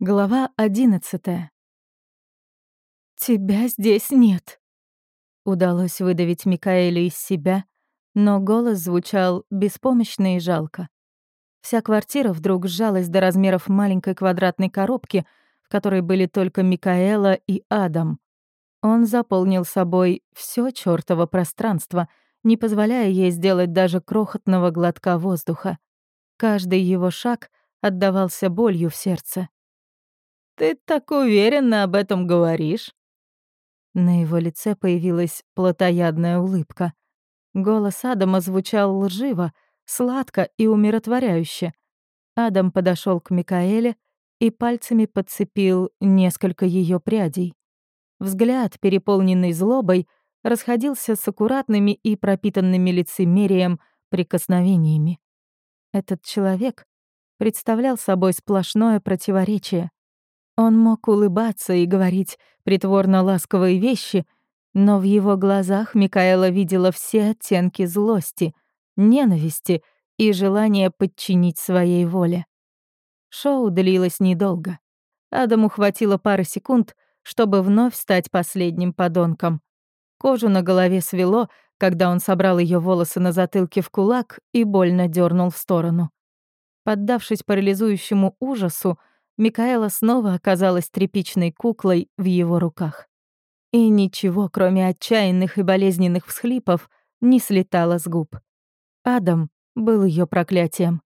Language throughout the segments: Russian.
Глава одиннадцатая. «Тебя здесь нет», — удалось выдавить Микаэлю из себя, но голос звучал беспомощно и жалко. Вся квартира вдруг сжалась до размеров маленькой квадратной коробки, в которой были только Микаэла и Адам. Он заполнил собой все чёртово пространство, не позволяя ей сделать даже крохотного глотка воздуха. Каждый его шаг отдавался болью в сердце. «Ты так уверенно об этом говоришь?» На его лице появилась плотоядная улыбка. Голос Адама звучал лживо, сладко и умиротворяюще. Адам подошел к Микаэле и пальцами подцепил несколько ее прядей. Взгляд, переполненный злобой, расходился с аккуратными и пропитанными лицемерием прикосновениями. Этот человек представлял собой сплошное противоречие. Он мог улыбаться и говорить притворно ласковые вещи, но в его глазах Микаэла видела все оттенки злости, ненависти и желания подчинить своей воле. Шоу длилось недолго. Адаму хватило пары секунд, чтобы вновь стать последним подонком. Кожу на голове свело, когда он собрал ее волосы на затылке в кулак и больно дернул в сторону. Поддавшись парализующему ужасу, Микаэла снова оказалась тряпичной куклой в его руках. И ничего, кроме отчаянных и болезненных всхлипов, не слетало с губ. Адам был ее проклятием.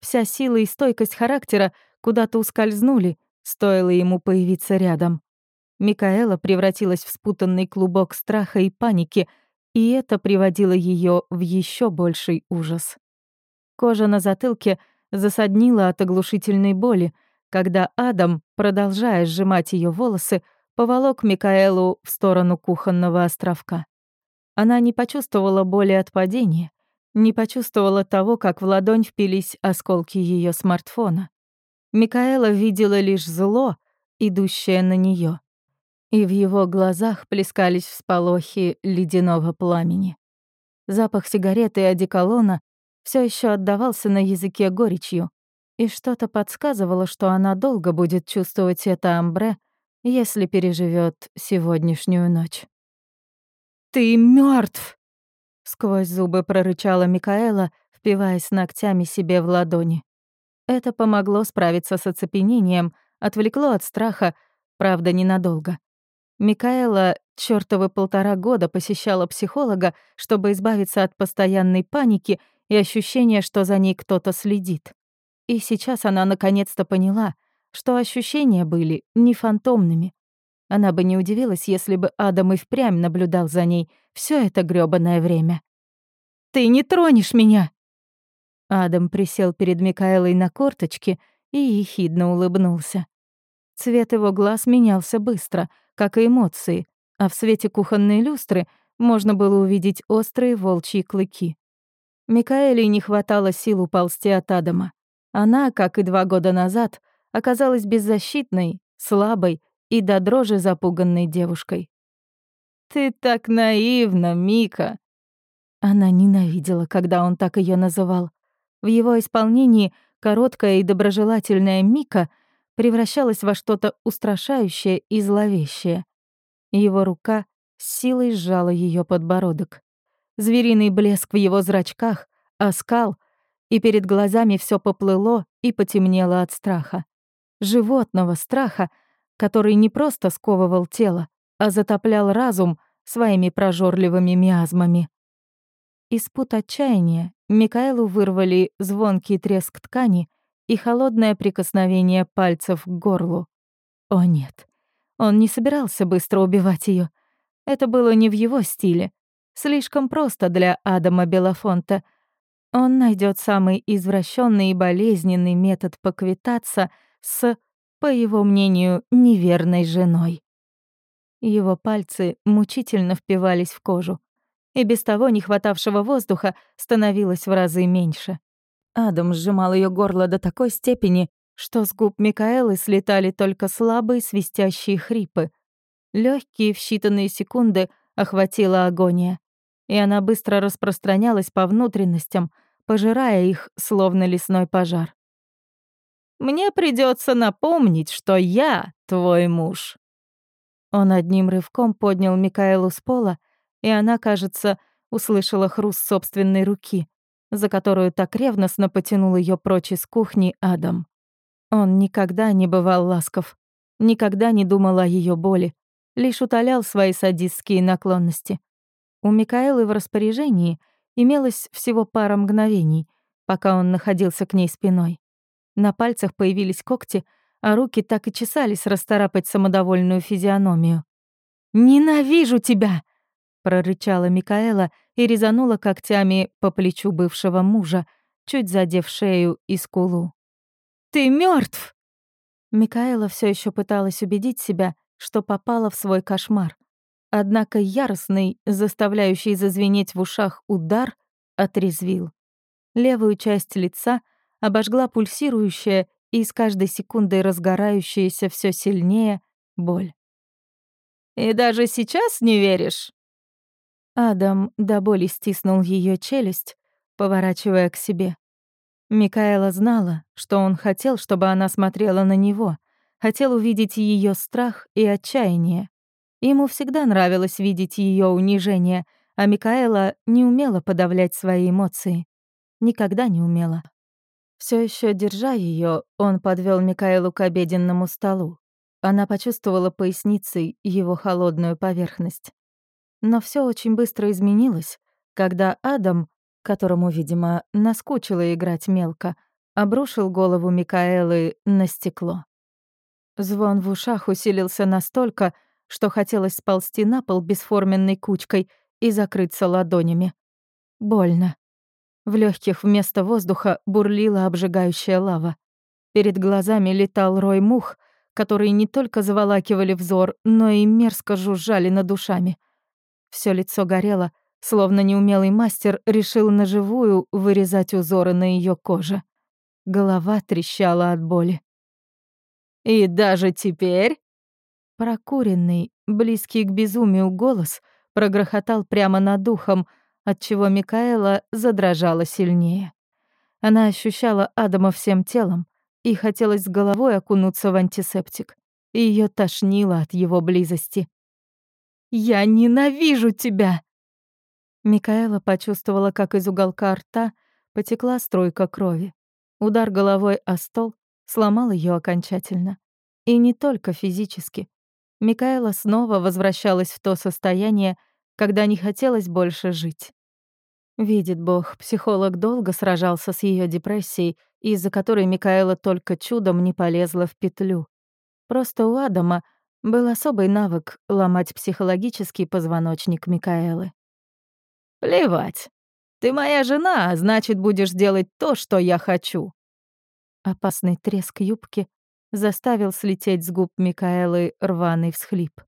Вся сила и стойкость характера куда-то ускользнули, стоило ему появиться рядом. Микаэла превратилась в спутанный клубок страха и паники, и это приводило ее в еще больший ужас. Кожа на затылке засаднила от оглушительной боли, когда Адам, продолжая сжимать ее волосы, поволок Микаэлу в сторону кухонного островка. Она не почувствовала боли от падения, не почувствовала того, как в ладонь впились осколки ее смартфона. Микаэла видела лишь зло, идущее на нее, и в его глазах плескались всполохи ледяного пламени. Запах сигареты и одеколона все еще отдавался на языке горечью, и что-то подсказывало, что она долго будет чувствовать это амбре, если переживет сегодняшнюю ночь. «Ты мертв! сквозь зубы прорычала Микаэла, впиваясь ногтями себе в ладони. Это помогло справиться с оцепенением, отвлекло от страха, правда, ненадолго. Микаэла чёртовы полтора года посещала психолога, чтобы избавиться от постоянной паники и ощущения, что за ней кто-то следит. И сейчас она наконец-то поняла, что ощущения были не фантомными. Она бы не удивилась, если бы Адам и впрямь наблюдал за ней все это грёбаное время. «Ты не тронешь меня!» Адам присел перед Микаэлой на корточки и ехидно улыбнулся. Цвет его глаз менялся быстро, как и эмоции, а в свете кухонной люстры можно было увидеть острые волчьи клыки. Микаэле не хватало сил уползти от Адама. Она, как и два года назад, оказалась беззащитной, слабой и до дрожи запуганной девушкой. «Ты так наивна, Мика!» Она ненавидела, когда он так ее называл. В его исполнении короткая и доброжелательная Мика превращалась во что-то устрашающее и зловещее. Его рука с силой сжала ее подбородок. Звериный блеск в его зрачках, оскал — и перед глазами все поплыло и потемнело от страха. Животного страха, который не просто сковывал тело, а затоплял разум своими прожорливыми миазмами. Из пут отчаяния Микаэлу вырвали звонкий треск ткани и холодное прикосновение пальцев к горлу. О нет, он не собирался быстро убивать ее. Это было не в его стиле. Слишком просто для Адама Белофонта — он найдет самый извращенный и болезненный метод поквитаться с, по его мнению, неверной женой. Его пальцы мучительно впивались в кожу, и без того не хватавшего воздуха становилось в разы меньше. Адам сжимал ее горло до такой степени, что с губ Микаэлы слетали только слабые свистящие хрипы. Легкие в считанные секунды охватила агония и она быстро распространялась по внутренностям, пожирая их, словно лесной пожар. мне придется напомнить, что я твой муж». Он одним рывком поднял Микаэлу с пола, и она, кажется, услышала хруст собственной руки, за которую так ревностно потянул ее прочь из кухни Адам. Он никогда не бывал ласков, никогда не думал о ее боли, лишь утолял свои садистские наклонности. У Микаэлы в распоряжении имелось всего пара мгновений, пока он находился к ней спиной. На пальцах появились когти, а руки так и чесались расторапать самодовольную физиономию. «Ненавижу тебя!» — прорычала Микаэла и резанула когтями по плечу бывшего мужа, чуть задев шею и скулу. «Ты мертв! Микаэла все еще пыталась убедить себя, что попала в свой кошмар. Однако яростный, заставляющий зазвенеть в ушах удар, отрезвил. Левую часть лица обожгла пульсирующая и с каждой секундой разгорающаяся все сильнее боль. «И даже сейчас не веришь?» Адам до боли стиснул ее челюсть, поворачивая к себе. Микаэла знала, что он хотел, чтобы она смотрела на него, хотел увидеть ее страх и отчаяние. Ему всегда нравилось видеть ее унижение, а Микаэла не умела подавлять свои эмоции. Никогда не умела. Все еще держа ее, он подвел Микаэлу к обеденному столу. Она почувствовала поясницей его холодную поверхность. Но все очень быстро изменилось, когда Адам которому, видимо, наскучило играть мелко, обрушил голову Микаэлы на стекло. Звон в ушах усилился настолько, что хотелось сползти на пол бесформенной кучкой и закрыться ладонями. Больно. В легких вместо воздуха бурлила обжигающая лава. Перед глазами летал рой мух, которые не только заволакивали взор, но и мерзко жужжали над душами. Все лицо горело, словно неумелый мастер решил на живую вырезать узоры на ее коже. Голова трещала от боли. «И даже теперь?» Прокуренный, близкий к безумию голос прогрохотал прямо над духом, отчего Микаэла задрожала сильнее. Она ощущала Адама всем телом и хотелось с головой окунуться в антисептик. Ее тошнило от его близости. «Я ненавижу тебя!» Микаэла почувствовала, как из уголка рта потекла струйка крови. Удар головой о стол сломал ее окончательно. И не только физически. Микаэла снова возвращалась в то состояние, когда не хотелось больше жить. Видит Бог, психолог долго сражался с ее депрессией, из-за которой Микаэла только чудом не полезла в петлю. Просто у Адама был особый навык ломать психологический позвоночник Микаэлы. «Плевать. Ты моя жена, а значит, будешь делать то, что я хочу». Опасный треск юбки заставил слететь с губ Микаэлы рваный всхлип.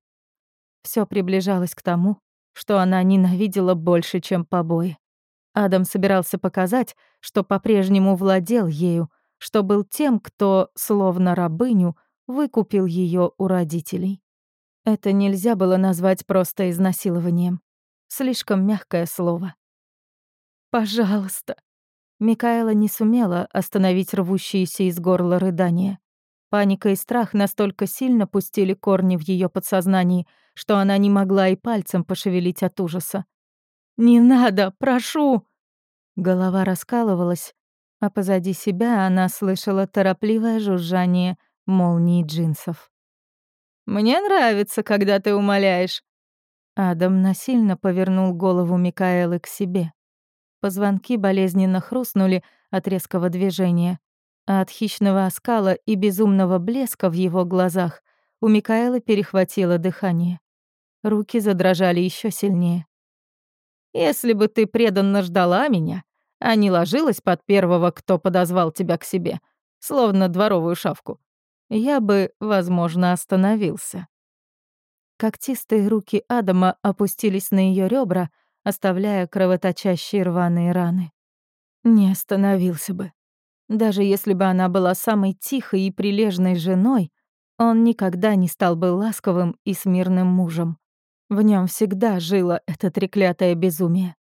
Все приближалось к тому, что она ненавидела больше, чем побои. Адам собирался показать, что по-прежнему владел ею, что был тем, кто, словно рабыню, выкупил ее у родителей. Это нельзя было назвать просто изнасилованием. Слишком мягкое слово. «Пожалуйста». Микаэла не сумела остановить рвущиеся из горла рыдания. Паника и страх настолько сильно пустили корни в ее подсознании, что она не могла и пальцем пошевелить от ужаса. «Не надо, прошу!» Голова раскалывалась, а позади себя она слышала торопливое жужжание молнии джинсов. «Мне нравится, когда ты умоляешь. Адам насильно повернул голову Микаэлы к себе. Позвонки болезненно хрустнули от резкого движения, а от хищного оскала и безумного блеска в его глазах у Микаэлы перехватило дыхание. Руки задрожали еще сильнее. «Если бы ты преданно ждала меня, а не ложилась под первого, кто подозвал тебя к себе, словно дворовую шавку, я бы, возможно, остановился». Когтистые руки Адама опустились на ее ребра, оставляя кровоточащие рваные раны. Не остановился бы. Даже если бы она была самой тихой и прилежной женой, он никогда не стал бы ласковым и смирным мужем. В нем всегда жило это треклятое безумие.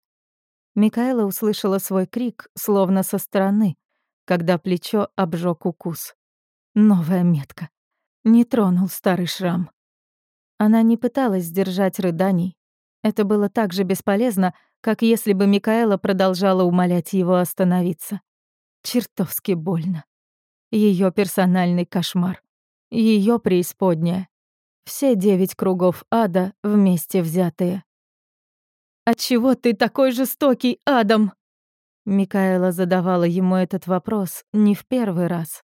Микаэла услышала свой крик, словно со стороны, когда плечо обжег укус. Новая метка. Не тронул старый шрам. Она не пыталась сдержать рыданий. Это было так же бесполезно, как если бы Микаэла продолжала умолять его остановиться. Чертовски больно. Ее персональный кошмар. Ее преисподняя. Все девять кругов ада вместе взятые. «Отчего ты такой жестокий, Адам?» Микаэла задавала ему этот вопрос не в первый раз.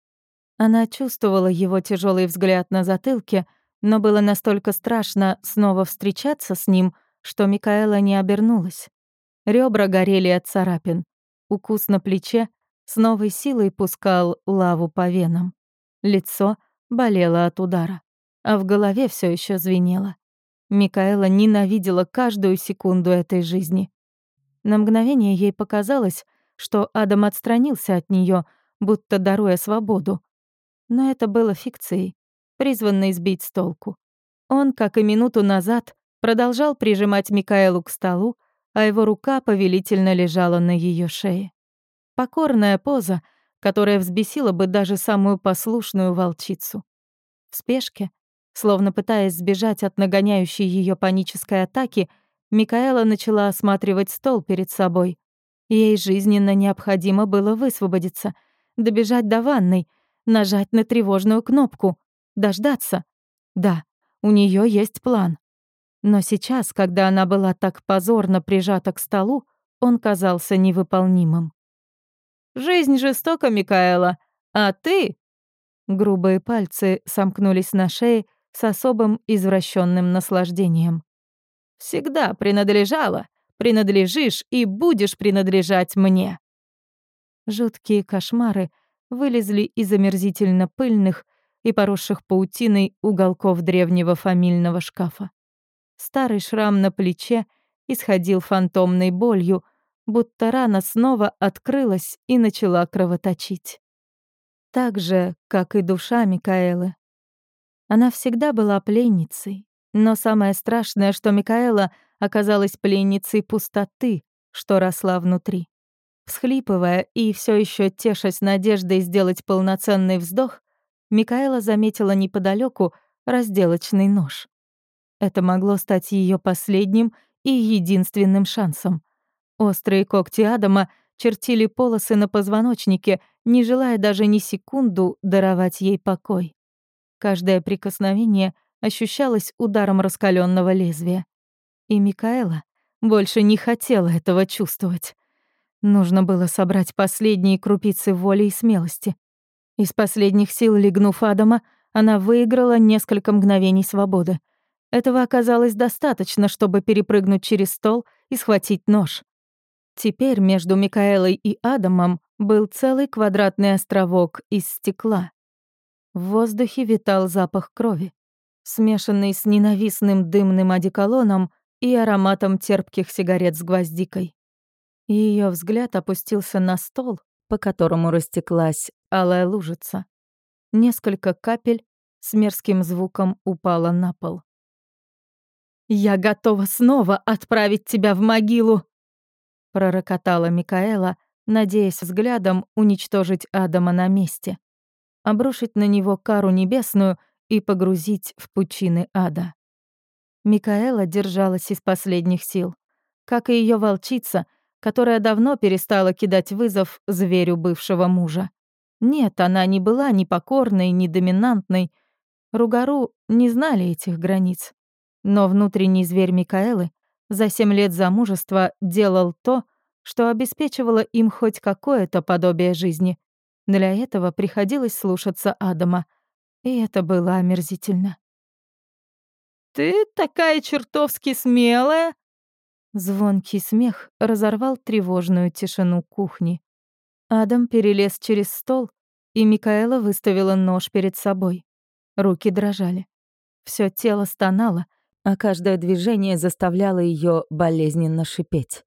Она чувствовала его тяжелый взгляд на затылке, но было настолько страшно снова встречаться с ним, что Микаэла не обернулась. Ребра горели от царапин. Укус на плече с новой силой пускал лаву по венам. Лицо болело от удара, а в голове все еще звенело. Микаэла ненавидела каждую секунду этой жизни. На мгновение ей показалось, что Адам отстранился от нее, будто даруя свободу. Но это было фикцией, призванной сбить с толку. Он, как и минуту назад, продолжал прижимать Микаэлу к столу, а его рука повелительно лежала на ее шее. Покорная поза, которая взбесила бы даже самую послушную волчицу. В спешке, словно пытаясь сбежать от нагоняющей ее панической атаки, Микаэла начала осматривать стол перед собой. Ей жизненно необходимо было высвободиться, добежать до ванной, нажать на тревожную кнопку, дождаться. Да, у нее есть план. Но сейчас, когда она была так позорно прижата к столу, он казался невыполнимым. «Жизнь жестока, Микаэла, а ты...» Грубые пальцы сомкнулись на шее с особым извращенным наслаждением. «Всегда принадлежала, принадлежишь и будешь принадлежать мне». Жуткие кошмары вылезли из омерзительно пыльных и поросших паутиной уголков древнего фамильного шкафа. Старый шрам на плече исходил фантомной болью, будто рана снова открылась и начала кровоточить. Так же, как и душа Микаэлы. Она всегда была пленницей, но самое страшное, что Микаэла оказалась пленницей пустоты, что росла внутри. Всхлипывая и все еще тешась надеждой сделать полноценный вздох, Микаэла заметила неподалеку разделочный нож. Это могло стать ее последним и единственным шансом. Острые когти Адама чертили полосы на позвоночнике, не желая даже ни секунду даровать ей покой. Каждое прикосновение ощущалось ударом раскаленного лезвия. И Микаэла больше не хотела этого чувствовать. Нужно было собрать последние крупицы воли и смелости. Из последних сил легнув Адама, она выиграла несколько мгновений свободы — этого оказалось достаточно, чтобы перепрыгнуть через стол и схватить нож. Теперь между Микаэлой и Адамом был целый квадратный островок из стекла. В воздухе витал запах крови, смешанный с ненавистным дымным одеколоном и ароматом терпких сигарет с гвоздикой. Ее взгляд опустился на стол, по которому растеклась алая лужица. Несколько капель с мерзким звуком упало на пол. «Я готова снова отправить тебя в могилу!» Пророкотала Микаэла, надеясь взглядом уничтожить Адама на месте, обрушить на него кару небесную и погрузить в пучины ада. Микаэла держалась из последних сил, как и ее волчица, которая давно перестала кидать вызов зверю бывшего мужа. Нет, она не была ни покорной, ни доминантной. Ругару не знали этих границ. Но внутренний зверь Микаэлы за семь лет замужества делал то, что обеспечивало им хоть какое-то подобие жизни. Для этого приходилось слушаться Адама, и это было омерзительно. «Ты такая чертовски смелая!» Звонкий смех разорвал тревожную тишину кухни. Адам перелез через стол, и Микаэла выставила нож перед собой. Руки дрожали. Всё тело стонало, а каждое движение заставляло ее болезненно шипеть.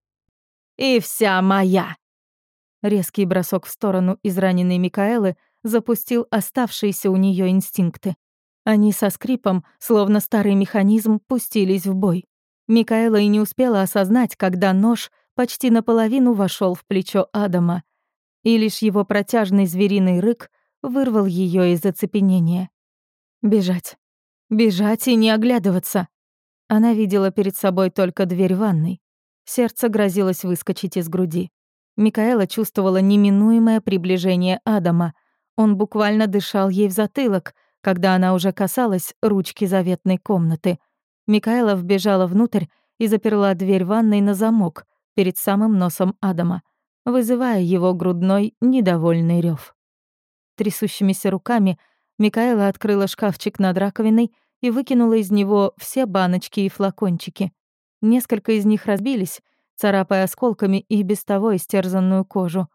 «И вся моя!» Резкий бросок в сторону израненной Микаэлы запустил оставшиеся у нее инстинкты. Они со скрипом, словно старый механизм, пустились в бой. Микаэла и не успела осознать, когда нож почти наполовину вошел в плечо Адама, и лишь его протяжный звериный рык вырвал ее из оцепенения. Бежать. Бежать и не оглядываться. Она видела перед собой только дверь ванной. Сердце грозилось выскочить из груди. Микаэла чувствовала неминуемое приближение Адама. Он буквально дышал ей в затылок, когда она уже касалась ручки заветной комнаты. Микаэла вбежала внутрь и заперла дверь ванной на замок перед самым носом Адама, вызывая его грудной недовольный рев. Трясущимися руками Микаэла открыла шкафчик над раковиной и выкинула из него все баночки и флакончики. Несколько из них разбились, царапая осколками и без того истерзанную кожу.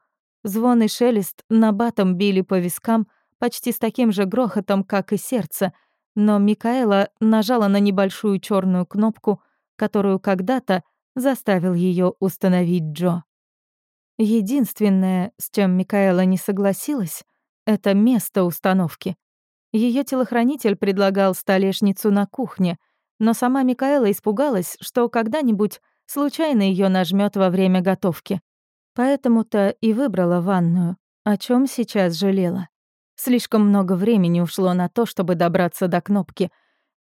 Звон и шелест набатом били по вискам почти с таким же грохотом, как и сердце, но Микаэла нажала на небольшую черную кнопку, которую когда-то заставил ее установить Джо. Единственное, с чем Микаэла не согласилась, это место установки. Ее телохранитель предлагал столешницу на кухне, но сама Микаэла испугалась, что когда-нибудь случайно ее нажмет во время готовки. Поэтому-то и выбрала ванную, о чем сейчас жалела. Слишком много времени ушло на то, чтобы добраться до кнопки.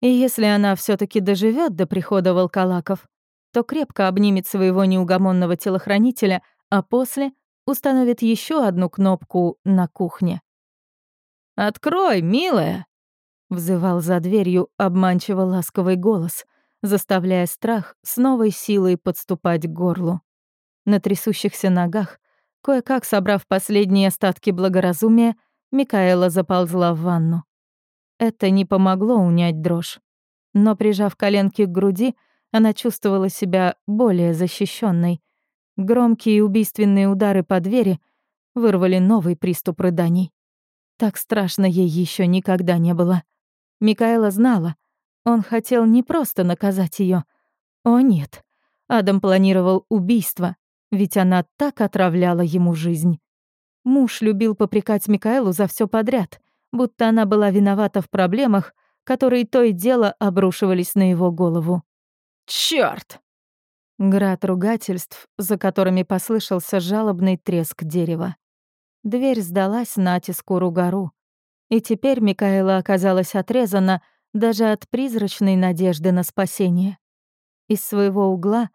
И если она все таки доживет до прихода волколаков, то крепко обнимет своего неугомонного телохранителя, а после установит еще одну кнопку на кухне. «Открой, милая!» — взывал за дверью обманчиво ласковый голос, заставляя страх с новой силой подступать к горлу. На трясущихся ногах, кое-как собрав последние остатки благоразумия, Микаэла заползла в ванну. Это не помогло унять дрожь. Но, прижав коленки к груди, она чувствовала себя более защищенной. Громкие убийственные удары по двери вырвали новый приступ рыданий. Так страшно ей еще никогда не было. Микаэла знала, он хотел не просто наказать ее. О нет, Адам планировал убийство, ведь она так отравляла ему жизнь. Муж любил попрекать Микаэлу за все подряд, будто она была виновата в проблемах, которые то и дело обрушивались на его голову. Черт! Град ругательств, за которыми послышался жалобный треск дерева. Дверь сдалась натиску Ругару, и теперь Микаэла оказалась отрезана даже от призрачной надежды на спасение. Из своего угла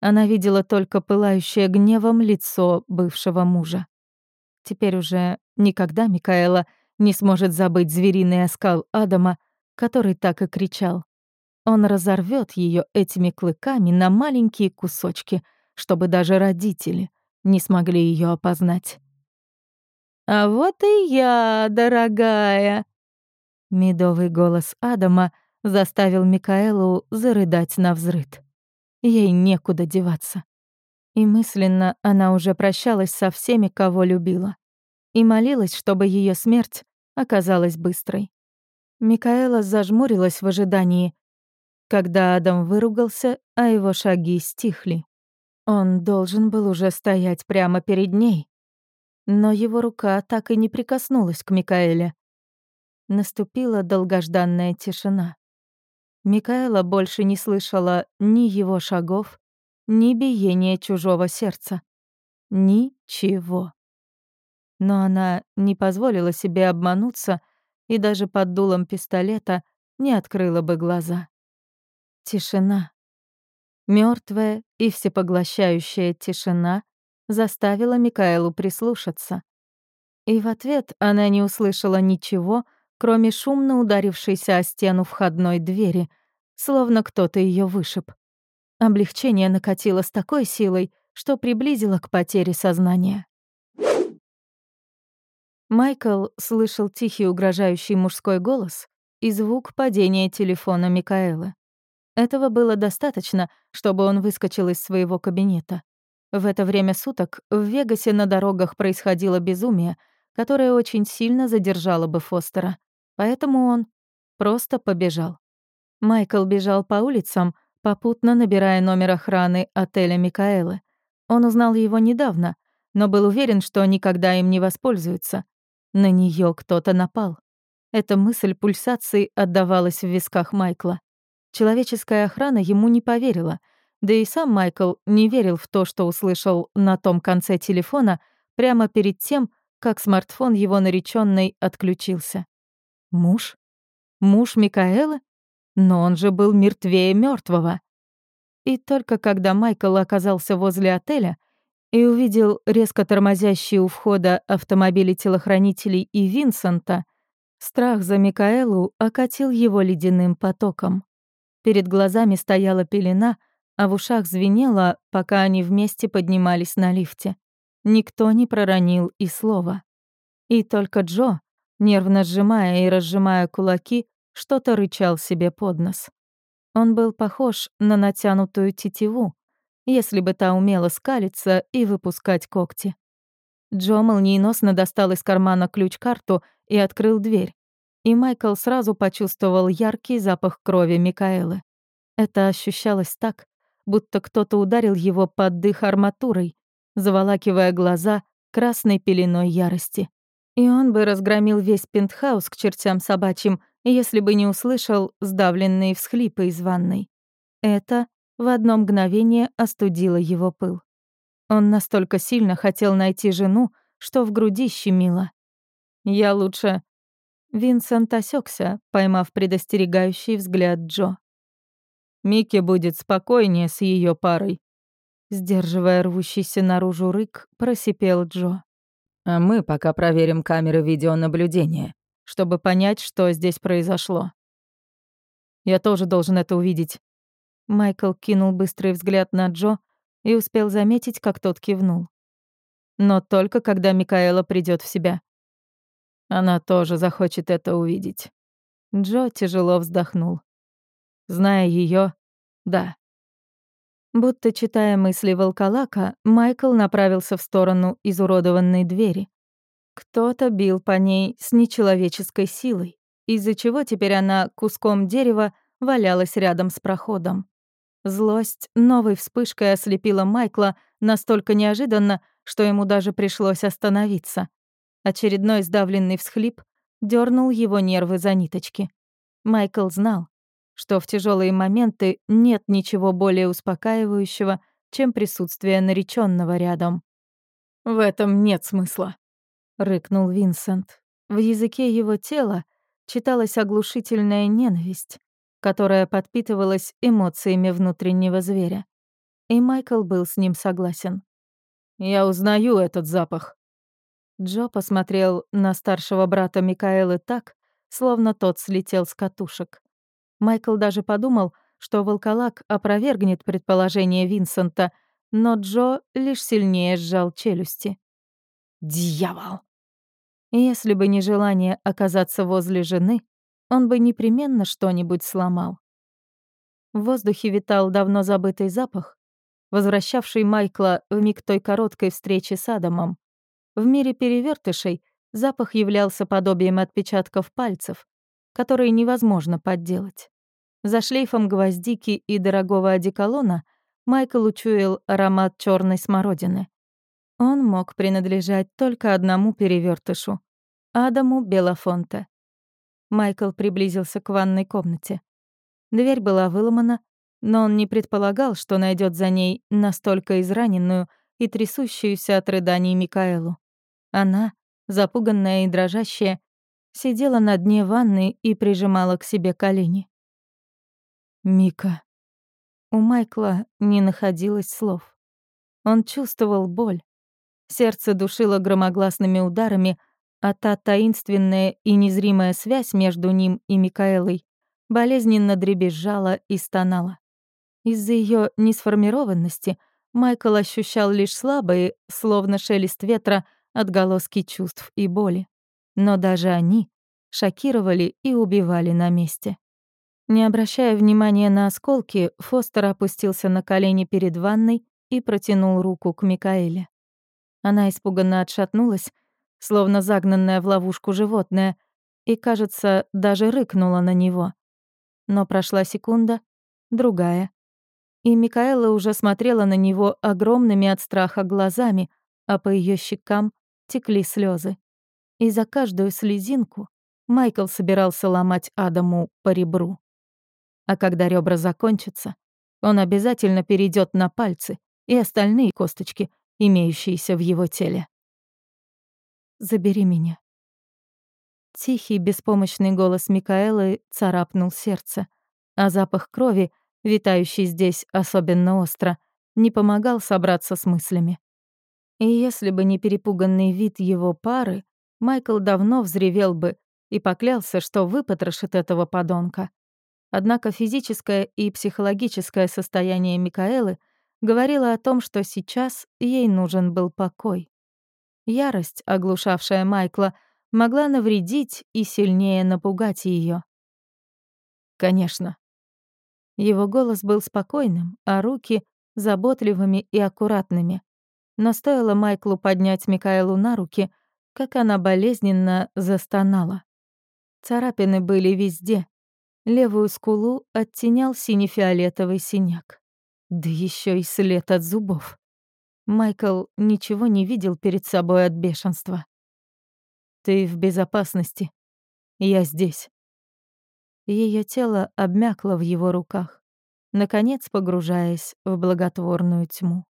она видела только пылающее гневом лицо бывшего мужа. Теперь уже никогда Микаэла не сможет забыть звериный оскал Адама, который так и кричал. Он разорвет ее этими клыками на маленькие кусочки, чтобы даже родители не смогли ее опознать. «А вот и я, дорогая!» Медовый голос Адама заставил Микаэлу зарыдать на взрыд. Ей некуда деваться. И мысленно она уже прощалась со всеми, кого любила. И молилась, чтобы ее смерть оказалась быстрой. Микаэла зажмурилась в ожидании, когда Адам выругался, а его шаги стихли. Он должен был уже стоять прямо перед ней, но его рука так и не прикоснулась к Микаэле. Наступила долгожданная тишина. Микаэла больше не слышала ни его шагов, ни биения чужого сердца. Ничего. Но она не позволила себе обмануться и даже под дулом пистолета не открыла бы глаза. Тишина. Мертвая и всепоглощающая тишина заставила Микаэлу прислушаться. И в ответ она не услышала ничего, кроме шумно ударившейся о стену входной двери, словно кто-то ее вышиб. Облегчение накатило с такой силой, что приблизило к потере сознания. Майкл слышал тихий угрожающий мужской голос и звук падения телефона Микаэлы. Этого было достаточно, чтобы он выскочил из своего кабинета. В это время суток в Вегасе на дорогах происходило безумие, которое очень сильно задержало бы Фостера. Поэтому он просто побежал. Майкл бежал по улицам, попутно набирая номер охраны отеля Микаэлы. Он узнал его недавно, но был уверен, что никогда им не воспользуется. На нее кто-то напал. Эта мысль пульсации отдавалась в висках Майкла. Человеческая охрана ему не поверила — да и сам Майкл не верил в то, что услышал на том конце телефона прямо перед тем, как смартфон его нареченной отключился. Муж? Муж Микаэлы? Но он же был мертвее мертвого. И только когда Майкл оказался возле отеля и увидел резко тормозящие у входа автомобили телохранителей и Винсента, страх за Микаэлу окатил его ледяным потоком. Перед глазами стояла пелена, а в ушах звенело, пока они вместе поднимались на лифте. Никто не проронил и слова. И только Джо, нервно сжимая и разжимая кулаки, что-то рычал себе под нос. Он был похож на натянутую тетиву, если бы та умела скалиться и выпускать когти. Джо молниеносно достал из кармана ключ-карту и открыл дверь. И Майкл сразу почувствовал яркий запах крови Микаэлы. Это ощущалось так, будто кто-то ударил его под дых арматурой, заволакивая глаза красной пеленой ярости. И он бы разгромил весь пентхаус к чертям собачьим, если бы не услышал сдавленные всхлипы из ванной. Это в одно мгновение остудило его пыл. Он настолько сильно хотел найти жену, что в груди щемило. «Я лучше...» Винсент осекся, поймав предостерегающий взгляд Джо. «Микки будет спокойнее с ее парой», Сдерживая рвущийся наружу рык, просипел Джо. А мы пока проверим камеры видеонаблюдения, чтобы понять, что здесь произошло. Я тоже должен это увидеть. Майкл кинул быстрый взгляд на Джо и успел заметить, как тот кивнул. Но только когда Микаэла придет в себя. Она тоже захочет это увидеть. Джо тяжело вздохнул. Зная ее, да. Будто читая мысли волколака, Майкл направился в сторону изуродованной двери. Кто-то бил по ней с нечеловеческой силой, из-за чего теперь она куском дерева валялась рядом с проходом. Злость новой вспышкой ослепила Майкла настолько неожиданно, что ему даже пришлось остановиться. Очередной сдавленный всхлип дернул его нервы за ниточки. Майкл знал, что в тяжелые моменты нет ничего более успокаивающего, чем присутствие нареченного рядом. «В этом нет смысла», — рыкнул Винсент. В языке его тела читалась оглушительная ненависть, которая подпитывалась эмоциями внутреннего зверя. И Майкл был с ним согласен. «Я узнаю этот запах». Джо посмотрел на старшего брата Микаэлы так, словно тот слетел с катушек. Майкл даже подумал, что волколак опровергнет предположение Винсента, но Джо лишь сильнее сжал челюсти. «Дьявол!» Если бы не желание оказаться возле жены, он бы непременно что-нибудь сломал. В воздухе витал давно забытый запах, возвращавший Майкла в миг той короткой встречи с Адамом. В мире перевертышей запах являлся подобием отпечатков пальцев, которые невозможно подделать. За шлейфом гвоздики и дорогого одеколона Майкл учуял аромат черной смородины. Он мог принадлежать только одному перевертышу — Адаму Белофонте. Майкл приблизился к ванной комнате. Дверь была выломана, но он не предполагал, что найдет за ней настолько израненную и трясущуюся от рыданий Микаэлу. Она, запуганная и дрожащая, сидела на дне ванны и прижимала к себе колени. Мика. У Майкла не находилось слов. Он чувствовал боль. Сердце душило громогласными ударами, а та таинственная и незримая связь между ним и Микаэлой болезненно дребезжала и стонала. Из-за ее несформированности Майкл ощущал лишь слабые, словно шелест ветра, отголоски чувств и боли. Но даже они шокировали и убивали на месте. Не обращая внимания на осколки, Фостер опустился на колени перед ванной и протянул руку к Микаэле. Она испуганно отшатнулась, словно загнанная в ловушку животное, и, кажется, даже рыкнула на него. Но прошла секунда, другая. И Микаэла уже смотрела на него огромными от страха глазами, а по ее щекам текли слезы. И за каждую слезинку Майкл собирался ломать Адаму по ребру. А когда ребра закончатся, он обязательно перейдет на пальцы и остальные косточки, имеющиеся в его теле. забери меня». Тихий, беспомощный голос Микаэлы царапнул сердце, а запах крови, витающий здесь особенно остро, не помогал собраться с мыслями. И если бы не перепуганный вид его пары, Майкл давно взревел бы и поклялся, что выпотрошит этого подонка. Однако физическое и психологическое состояние Микаэлы говорило о том, что сейчас ей нужен был покой. Ярость, оглушавшая Майкла, могла навредить и сильнее напугать ее. «Конечно». Его голос был спокойным, а руки — заботливыми и аккуратными. Но стоило Майклу поднять Микаэлу на руки, как она болезненно застонала. Царапины были везде. Левую скулу оттенял сине-фиолетовый синяк. Да еще и след от зубов. Майкл ничего не видел перед собой от бешенства. «Ты в безопасности. Я здесь». Ее тело обмякло в его руках, наконец погружаясь в благотворную тьму.